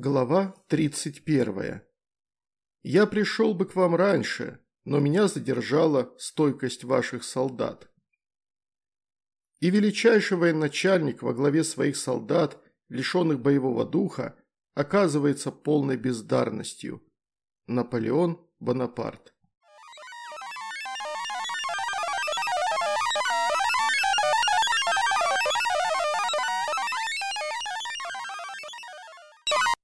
Глава 31. Я пришел бы к вам раньше, но меня задержала стойкость ваших солдат. И величайший военачальник во главе своих солдат, лишенных боевого духа, оказывается полной бездарностью. Наполеон Бонапарт.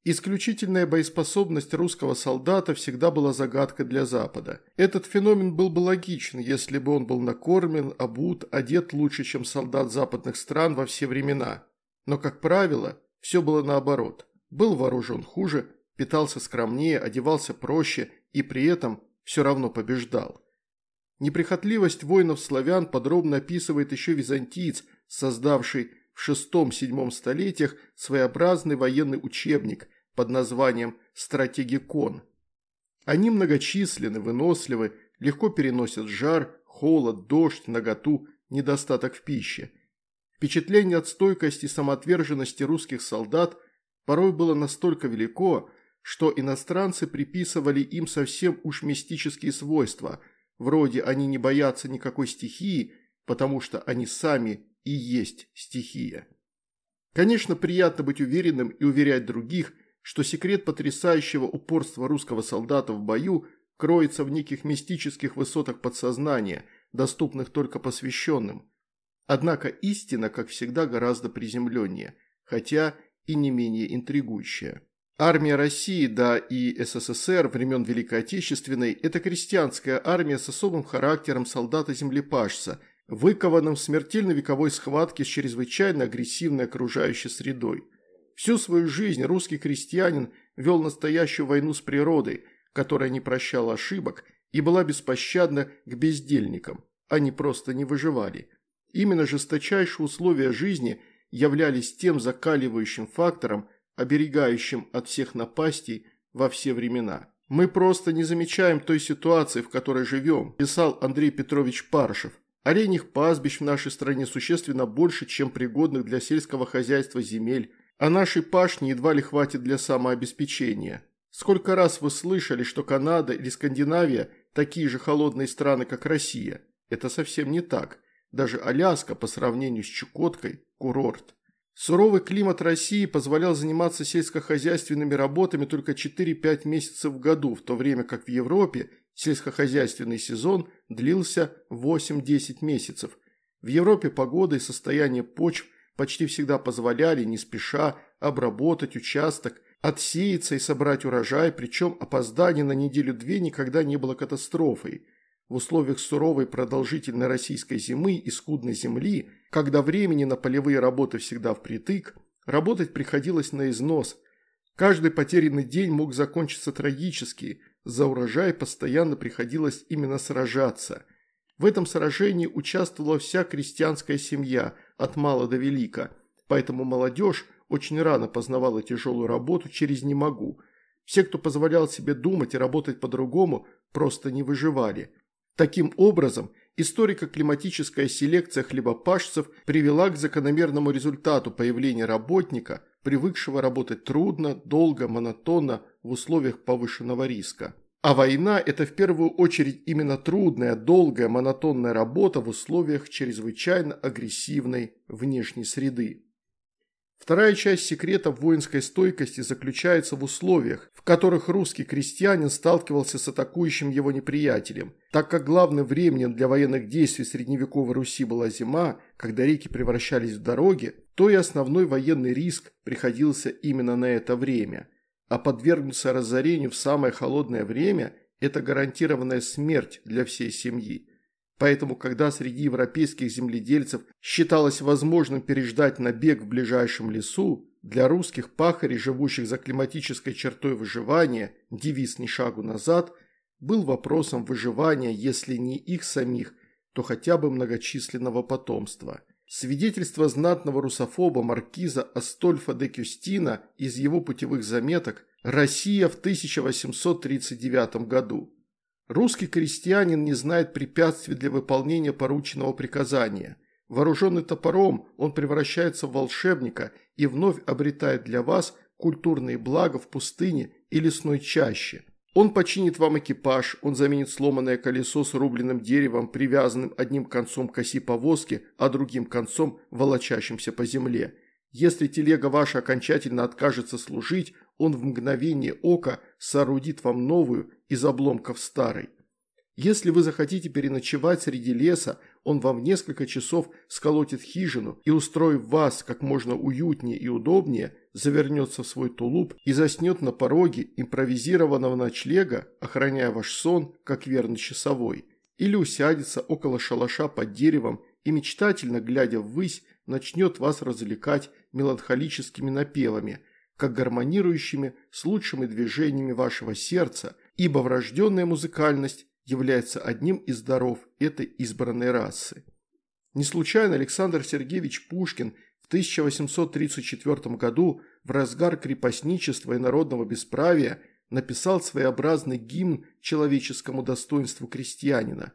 Исключительная боеспособность русского солдата всегда была загадкой для Запада. Этот феномен был бы логичен, если бы он был накормлен, обут, одет лучше, чем солдат западных стран во все времена. Но, как правило, все было наоборот. Был вооружен хуже, питался скромнее, одевался проще и при этом все равно побеждал. Неприхотливость воинов-славян подробно описывает еще византиец, создавший в VI-VII столетиях своеобразный военный учебник, под названием «Стратегикон». Они многочисленны, выносливы, легко переносят жар, холод, дождь, наготу, недостаток в пище. Впечатление от стойкости и самоотверженности русских солдат порой было настолько велико, что иностранцы приписывали им совсем уж мистические свойства, вроде они не боятся никакой стихии, потому что они сами и есть стихия. Конечно, приятно быть уверенным и уверять других – что секрет потрясающего упорства русского солдата в бою кроется в неких мистических высотах подсознания, доступных только посвященным. Однако истина, как всегда, гораздо приземленнее, хотя и не менее интригующая. Армия России, да и СССР времен Великой Отечественной – это крестьянская армия с особым характером солдата-землепашца, выкованным в смертельной вековой схватке с чрезвычайно агрессивной окружающей средой. Всю свою жизнь русский крестьянин вел настоящую войну с природой, которая не прощала ошибок и была беспощадна к бездельникам. Они просто не выживали. Именно жесточайшие условия жизни являлись тем закаливающим фактором, оберегающим от всех напастей во все времена. «Мы просто не замечаем той ситуации, в которой живем», – писал Андрей Петрович Паршев. «Оленьих пастбищ в нашей стране существенно больше, чем пригодных для сельского хозяйства земель, а нашей пашни едва ли хватит для самообеспечения. Сколько раз вы слышали, что Канада или Скандинавия такие же холодные страны, как Россия? Это совсем не так. Даже Аляска по сравнению с Чукоткой – курорт. Суровый климат России позволял заниматься сельскохозяйственными работами только 4-5 месяцев в году, в то время как в Европе сельскохозяйственный сезон длился 8-10 месяцев. В Европе погода и состояние почв почти всегда позволяли, не спеша, обработать участок, отсеяться и собрать урожай, причем опоздание на неделю-две никогда не было катастрофой. В условиях суровой продолжительной российской зимы и скудной земли, когда времени на полевые работы всегда впритык, работать приходилось на износ. Каждый потерянный день мог закончиться трагически, за урожай постоянно приходилось именно сражаться – в этом сражении участвовала вся крестьянская семья, от мала до велика, поэтому молодежь очень рано познавала тяжелую работу через «не могу». Все, кто позволял себе думать и работать по-другому, просто не выживали. Таким образом, историко-климатическая селекция хлебопашцев привела к закономерному результату появления работника, привыкшего работать трудно, долго, монотонно в условиях повышенного риска. А война – это в первую очередь именно трудная, долгая, монотонная работа в условиях чрезвычайно агрессивной внешней среды. Вторая часть секрета воинской стойкости заключается в условиях, в которых русский крестьянин сталкивался с атакующим его неприятелем. Так как главным временем для военных действий средневековой Руси была зима, когда реки превращались в дороги, то и основной военный риск приходился именно на это время – а подвергнуться разорению в самое холодное время – это гарантированная смерть для всей семьи. Поэтому, когда среди европейских земледельцев считалось возможным переждать набег в ближайшем лесу, для русских пахарей, живущих за климатической чертой выживания, девиз «ни шагу назад», был вопросом выживания, если не их самих, то хотя бы многочисленного потомства – Свидетельство знатного русофоба маркиза Астольфа де Кюстина из его путевых заметок «Россия в 1839 году». Русский крестьянин не знает препятствий для выполнения порученного приказания. Вооруженный топором, он превращается в волшебника и вновь обретает для вас культурные блага в пустыне и лесной чаще. Он починит вам экипаж, он заменит сломанное колесо с рубленным деревом, привязанным одним концом к оси повозки, а другим концом волочащимся по земле. Если телега ваша окончательно откажется служить, он в мгновение ока соорудит вам новую из обломков старой. Если вы захотите переночевать среди леса, он вам в несколько часов сколотит хижину и, устроив вас как можно уютнее и удобнее, завернется в свой тулуп и заснет на пороге импровизированного ночлега, охраняя ваш сон, как верный часовой. Или усядется около шалаша под деревом и, мечтательно глядя ввысь, начнет вас развлекать меланхолическими напевами, как гармонирующими с лучшими движениями вашего сердца, ибо врожденная музыкальность является одним из даров этой избранной расы. Не случайно Александр Сергеевич Пушкин в 1834 году в разгар крепостничества и народного бесправия написал своеобразный гимн человеческому достоинству крестьянина.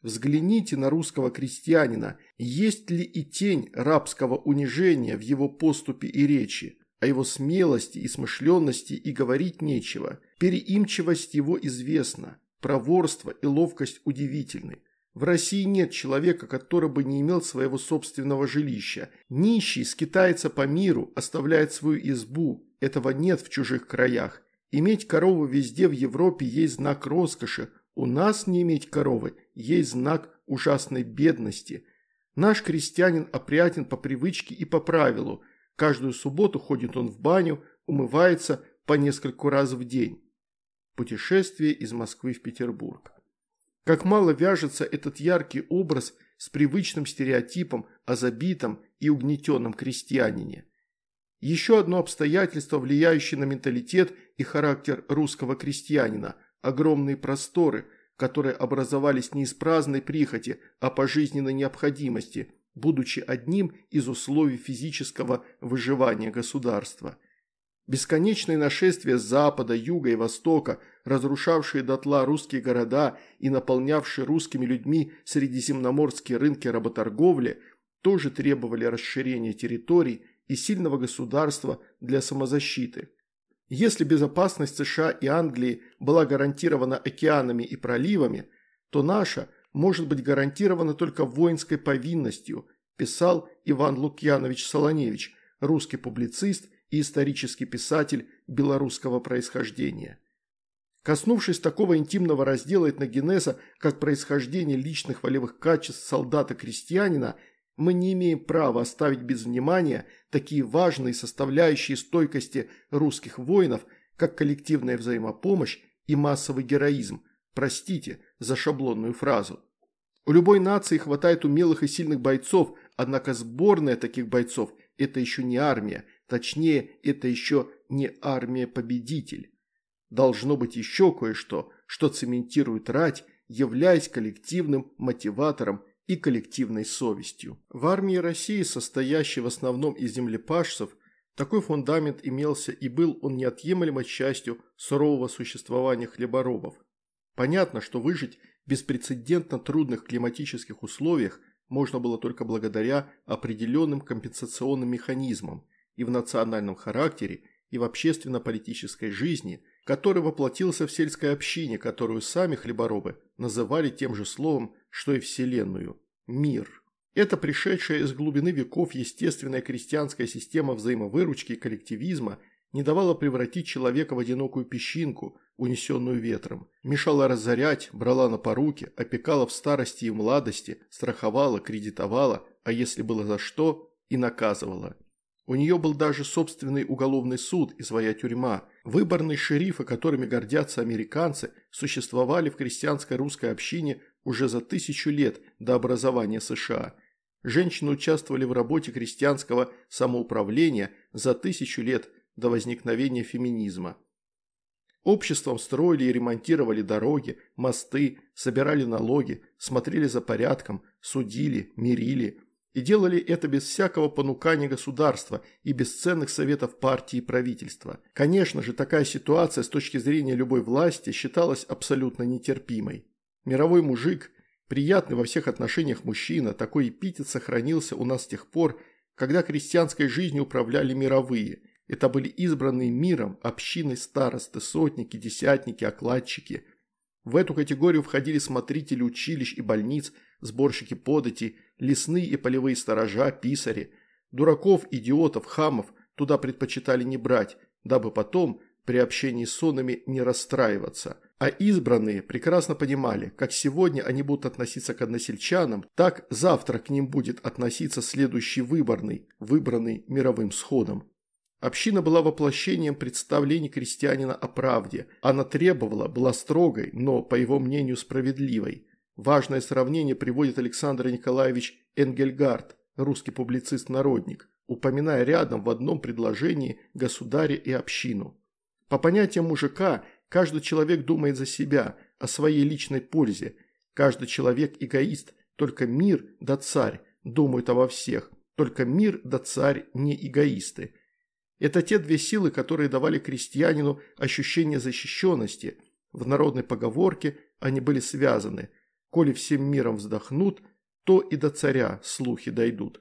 Взгляните на русского крестьянина, есть ли и тень рабского унижения в его поступе и речи, о его смелости и смышленности и говорить нечего, переимчивость его известна, проворство и ловкость удивительны. В России нет человека, который бы не имел своего собственного жилища. Нищий скитается по миру, оставляет свою избу. Этого нет в чужих краях. Иметь корову везде в Европе есть знак роскоши. У нас не иметь коровы есть знак ужасной бедности. Наш крестьянин опрятен по привычке и по правилу. Каждую субботу ходит он в баню, умывается по нескольку раз в день. Путешествие из Москвы в Петербург. Как мало вяжется этот яркий образ с привычным стереотипом о забитом и угнетенном крестьянине. Еще одно обстоятельство, влияющее на менталитет и характер русского крестьянина – огромные просторы, которые образовались не из праздной прихоти, а по жизненной необходимости, будучи одним из условий физического выживания государства. Бесконечные нашествия запада, юга и востока, разрушавшие дотла русские города и наполнявшие русскими людьми средиземноморские рынки работорговли, тоже требовали расширения территорий и сильного государства для самозащиты. Если безопасность США и Англии была гарантирована океанами и проливами, то наша может быть гарантирована только воинской повинностью, писал Иван Лукьянович Солоневич, русский публицист и исторический писатель белорусского происхождения. Коснувшись такого интимного раздела этногенеза, как происхождение личных волевых качеств солдата-крестьянина, мы не имеем права оставить без внимания такие важные составляющие стойкости русских воинов, как коллективная взаимопомощь и массовый героизм. Простите за шаблонную фразу. У любой нации хватает умелых и сильных бойцов, однако сборная таких бойцов – это еще не армия, Точнее, это еще не армия-победитель. Должно быть еще кое-что, что цементирует рать, являясь коллективным мотиватором и коллективной совестью. В армии России, состоящей в основном из землепашцев, такой фундамент имелся и был он неотъемлемой частью сурового существования хлеборобов. Понятно, что выжить в беспрецедентно трудных климатических условиях можно было только благодаря определенным компенсационным механизмам – и в национальном характере, и в общественно-политической жизни, который воплотился в сельской общине, которую сами хлеборобы называли тем же словом, что и Вселенную – мир. Эта пришедшая из глубины веков естественная крестьянская система взаимовыручки и коллективизма не давала превратить человека в одинокую песчинку, унесенную ветром, мешала разорять, брала на поруки, опекала в старости и младости, страховала, кредитовала, а если было за что – и наказывала. У нее был даже собственный уголовный суд и своя тюрьма. Выборные шерифы, которыми гордятся американцы, существовали в крестьянской русской общине уже за тысячу лет до образования США. Женщины участвовали в работе крестьянского самоуправления за тысячу лет до возникновения феминизма. Обществом строили и ремонтировали дороги, мосты, собирали налоги, смотрели за порядком, судили, мирили, и делали это без всякого понукания государства и без ценных советов партии и правительства. Конечно же, такая ситуация с точки зрения любой власти считалась абсолютно нетерпимой. Мировой мужик, приятный во всех отношениях мужчина, такой эпитет сохранился у нас с тех пор, когда крестьянской жизнью управляли мировые. Это были избранные миром, общины, старосты, сотники, десятники, окладчики. В эту категорию входили смотрители училищ и больниц, сборщики подати, лесные и полевые сторожа, писари. Дураков, идиотов, хамов туда предпочитали не брать, дабы потом при общении с сонами не расстраиваться. А избранные прекрасно понимали, как сегодня они будут относиться к односельчанам, так завтра к ним будет относиться следующий выборный, выбранный мировым сходом. Община была воплощением представлений крестьянина о правде. Она требовала, была строгой, но, по его мнению, справедливой. Важное сравнение приводит Александр Николаевич Энгельгард, русский публицист-народник, упоминая рядом в одном предложении государя и общину. По понятиям мужика, каждый человек думает за себя, о своей личной пользе. Каждый человек эгоист, только мир да царь думают обо всех, только мир да царь не эгоисты. Это те две силы, которые давали крестьянину ощущение защищенности. В народной поговорке они были связаны. Коли всем миром вздохнут, то и до царя слухи дойдут.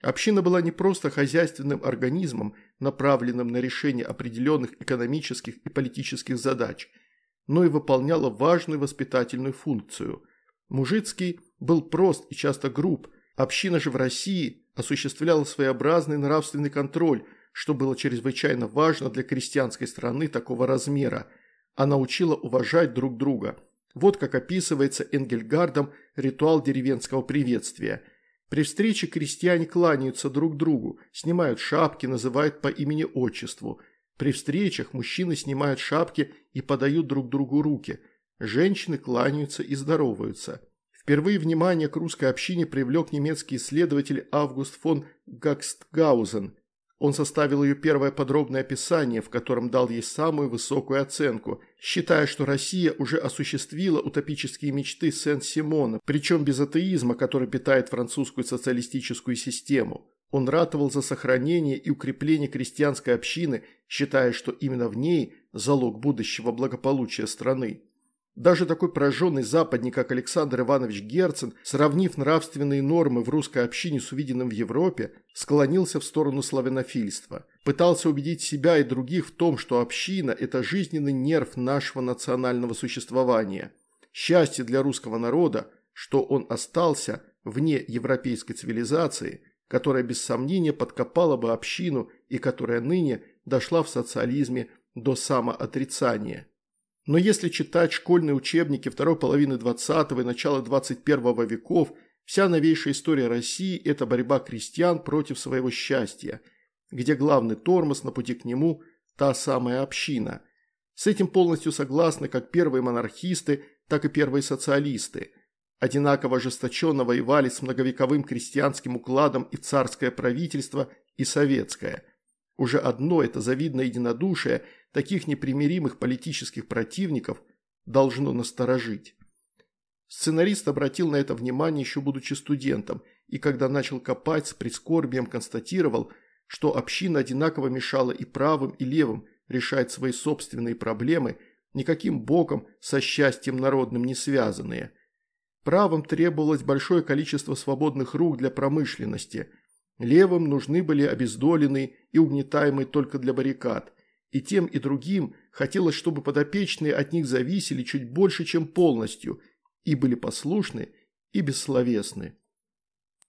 Община была не просто хозяйственным организмом, направленным на решение определенных экономических и политических задач, но и выполняла важную воспитательную функцию. Мужицкий был прост и часто груб, община же в России осуществляла своеобразный нравственный контроль, что было чрезвычайно важно для крестьянской страны такого размера. Она учила уважать друг друга. Вот как описывается Энгельгардом ритуал деревенского приветствия – при встрече крестьяне кланяются друг другу, снимают шапки, называют по имени-отчеству. При встречах мужчины снимают шапки и подают друг другу руки. Женщины кланяются и здороваются. Впервые внимание к русской общине привлек немецкий исследователь Август фон Гакстгаузен. Он составил ее первое подробное описание, в котором дал ей самую высокую оценку, считая, что Россия уже осуществила утопические мечты Сен-Симона, причем без атеизма, который питает французскую социалистическую систему. Он ратовал за сохранение и укрепление крестьянской общины, считая, что именно в ней залог будущего благополучия страны. Даже такой прожженный западник, как Александр Иванович Герцен, сравнив нравственные нормы в русской общине с увиденным в Европе, склонился в сторону славянофильства. Пытался убедить себя и других в том, что община – это жизненный нерв нашего национального существования. Счастье для русского народа, что он остался вне европейской цивилизации, которая без сомнения подкопала бы общину и которая ныне дошла в социализме до самоотрицания. Но если читать школьные учебники второй половины 20 и начала 21 веков, вся новейшая история России – это борьба крестьян против своего счастья, где главный тормоз на пути к нему – та самая община. С этим полностью согласны как первые монархисты, так и первые социалисты. Одинаково ожесточенно воевали с многовековым крестьянским укладом и царское правительство, и советское. Уже одно это завидное единодушие – таких непримиримых политических противников должно насторожить. Сценарист обратил на это внимание еще будучи студентом, и когда начал копать, с прискорбием констатировал, что община одинаково мешала и правым, и левым решать свои собственные проблемы, никаким боком со счастьем народным не связанные. Правым требовалось большое количество свободных рук для промышленности, левым нужны были обездоленные и угнетаемые только для баррикад – и тем и другим хотелось, чтобы подопечные от них зависели чуть больше, чем полностью, и были послушны и бессловесны.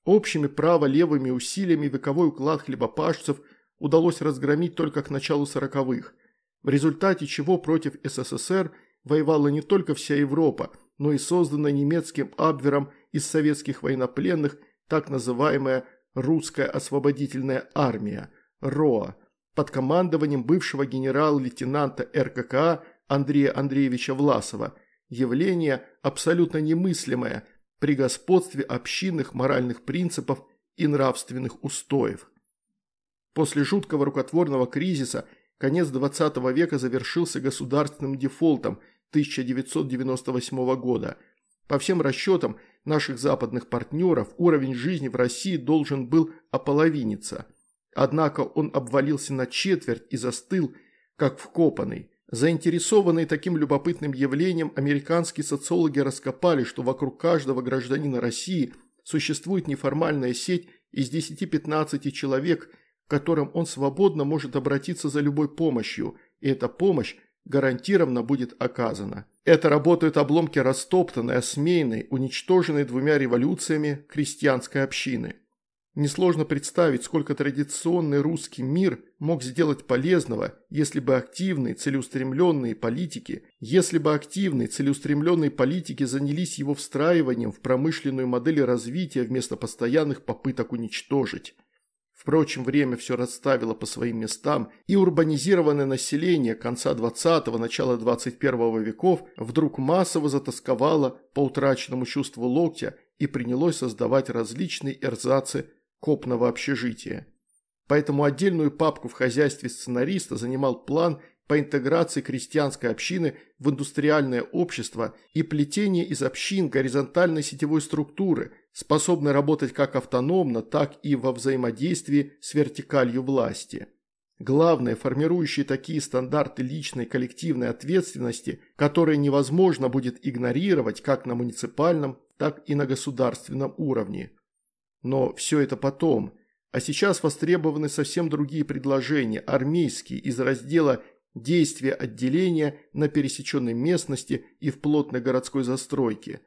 Общими право-левыми усилиями вековой уклад хлебопашцев удалось разгромить только к началу сороковых, в результате чего против СССР воевала не только вся Европа, но и созданная немецким Абвером из советских военнопленных так называемая «Русская освободительная армия» – РОА – под командованием бывшего генерал-лейтенанта РККА Андрея Андреевича Власова, явление абсолютно немыслимое при господстве общинных моральных принципов и нравственных устоев. После жуткого рукотворного кризиса конец XX века завершился государственным дефолтом 1998 года. По всем расчетам наших западных партнеров уровень жизни в России должен был ополовиниться – Однако он обвалился на четверть и застыл, как вкопанный. Заинтересованные таким любопытным явлением, американские социологи раскопали, что вокруг каждого гражданина России существует неформальная сеть из 10-15 человек, к которым он свободно может обратиться за любой помощью, и эта помощь гарантированно будет оказана. Это работают обломки растоптанной, осмеянной, уничтоженной двумя революциями крестьянской общины. Несложно представить, сколько традиционный русский мир мог сделать полезного, если бы активные, целеустремленные политики, если бы активные, целеустремленные политики занялись его встраиванием в промышленную модель развития вместо постоянных попыток уничтожить. Впрочем, время все расставило по своим местам, и урбанизированное население конца 20-го, начала 21 веков вдруг массово затасковало по утраченному чувству локтя и принялось создавать различные эрзацы копного общежития. Поэтому отдельную папку в хозяйстве сценариста занимал план по интеграции крестьянской общины в индустриальное общество и плетение из общин горизонтальной сетевой структуры, способной работать как автономно, так и во взаимодействии с вертикалью власти. Главное, формирующие такие стандарты личной коллективной ответственности, которые невозможно будет игнорировать как на муниципальном, так и на государственном уровне. Но все это потом. А сейчас востребованы совсем другие предложения, армейские, из раздела действия отделения на пересеченной местности и в плотной городской застройке.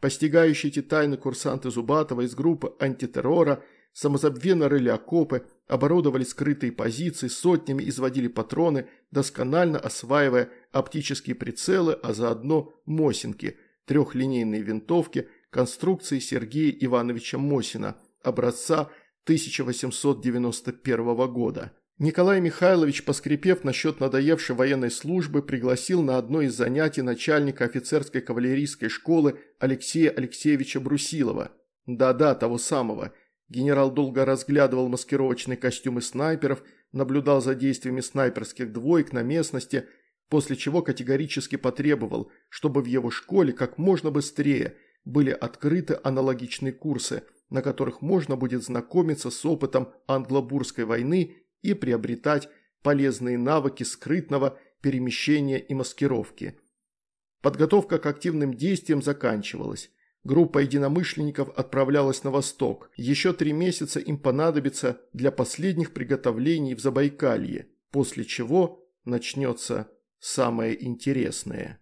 Постигающие эти тайны курсанты Зубатова из группы антитеррора самозабвенно рыли окопы, оборудовали скрытые позиции, сотнями изводили патроны, досконально осваивая оптические прицелы, а заодно Мосинки, трехлинейные винтовки, конструкции Сергея Ивановича Мосина, образца 1891 года. Николай Михайлович, поскрипев насчет надоевшей военной службы, пригласил на одно из занятий начальника офицерской кавалерийской школы Алексея Алексеевича Брусилова. Да-да, того самого. Генерал долго разглядывал маскировочные костюмы снайперов, наблюдал за действиями снайперских двоек на местности, после чего категорически потребовал, чтобы в его школе как можно быстрее были открыты аналогичные курсы, на которых можно будет знакомиться с опытом англобурской войны и приобретать полезные навыки скрытного перемещения и маскировки. Подготовка к активным действиям заканчивалась. Группа единомышленников отправлялась на восток. Еще три месяца им понадобится для последних приготовлений в Забайкалье, после чего начнется самое интересное.